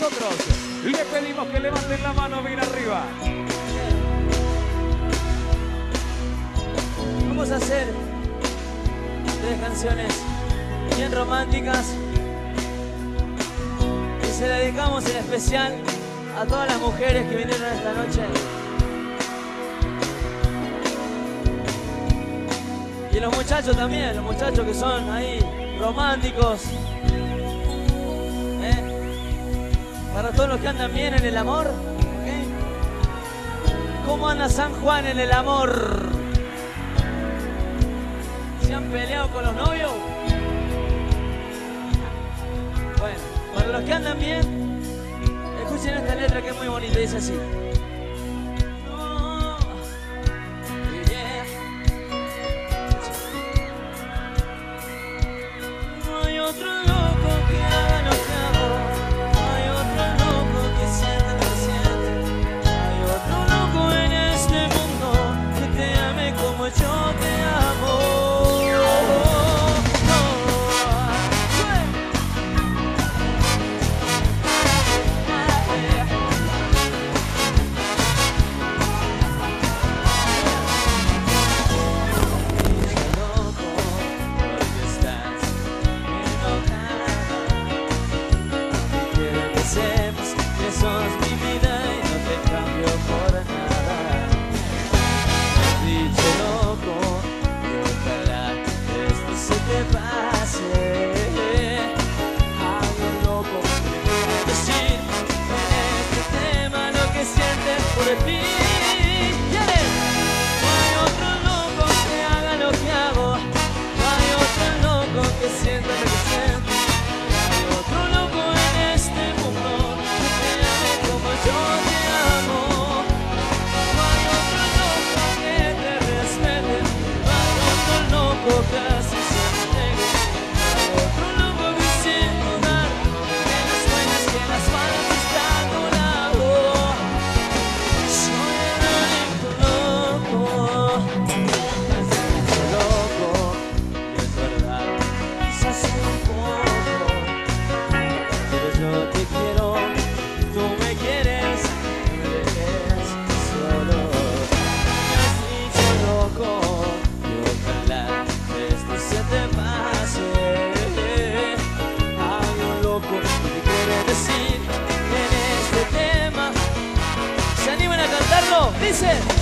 nosotros le pedimos que levanten la mano bien arriba. Vamos a hacer tres canciones bien románticas y se dedicamos en especial a todas las mujeres que vinieron esta noche. Y los muchachos también, los muchachos que son ahí románticos, Para todos los que andan bien en el amor. ¿eh? ¿Cómo anda San Juan en el amor? ¿Se han peleado con los novios? Bueno, para los que andan bien, escuchen esta letra que es muy bonita, dice así. No, no hay otro Listen.